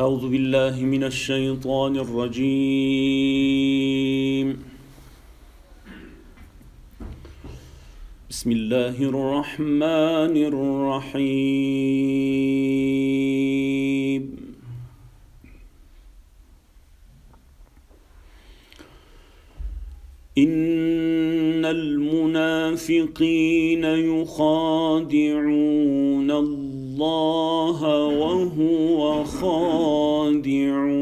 أعوذ بالله من الشيطان الرجيم. بسم الله الرحمن الرحيم. إن المنافقين يخادعون الله وهو خادعهم.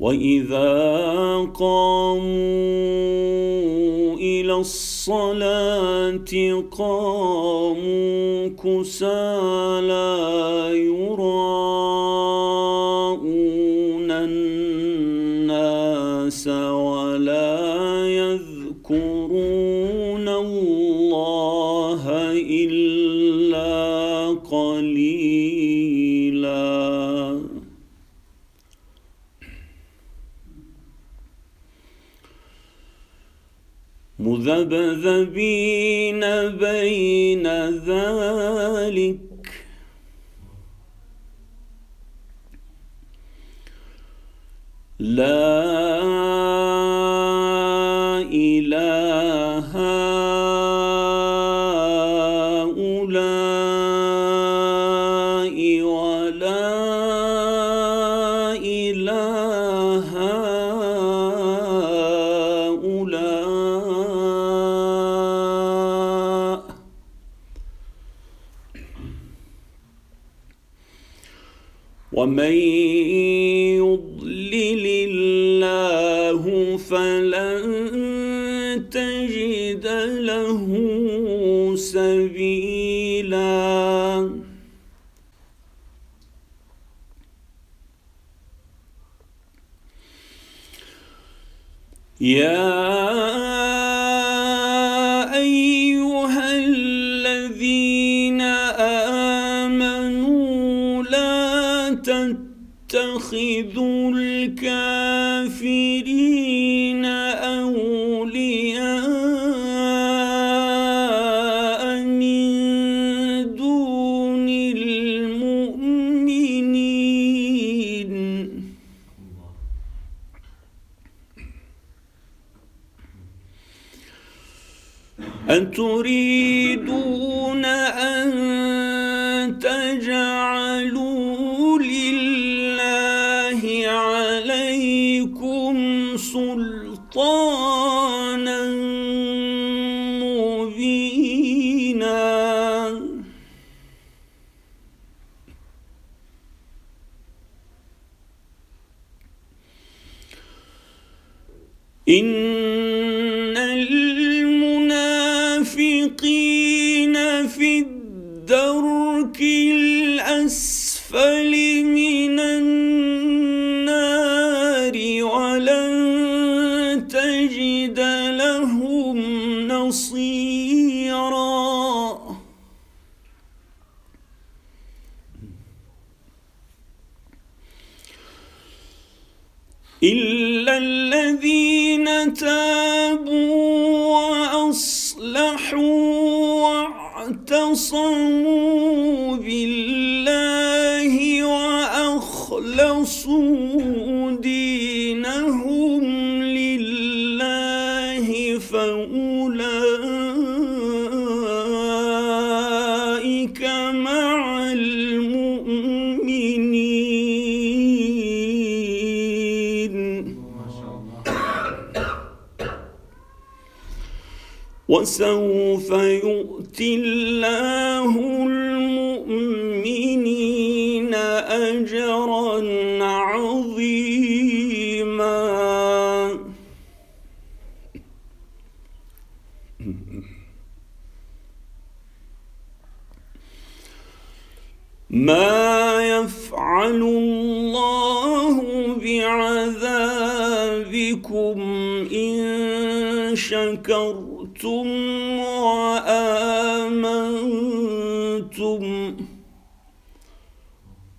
وإذا قاموا إلى الصلاة قاموا كسالى يذكرون الله إلا قليلاً. مذبذبين بين ذلك. لا إله هؤلاء ولا إله هؤلاء. ومن يضلل الله فلن تجد له سبيلا. يا أيها الذين آمنوا لا تتخذوا الكافرين أتريدون أن تجعلوا لله عليكم سلطانا مبينا. إن المنافقين في الدرك الأسفل من النار ولن تجد لهم نصيرا. إلا الذين تابوا وأصلحوا واعتصموا بالله وأخلصوا دينهم لله فأولئك مع المؤمنين. وسوف يؤتي الله المؤمنين أجرا عظيما. ما يفعل الله بعذابكم إن شكرتم وآمنتم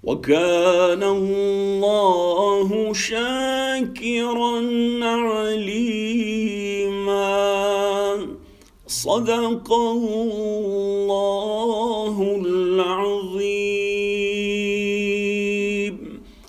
وكان الله شاكرا عليما. صدق الله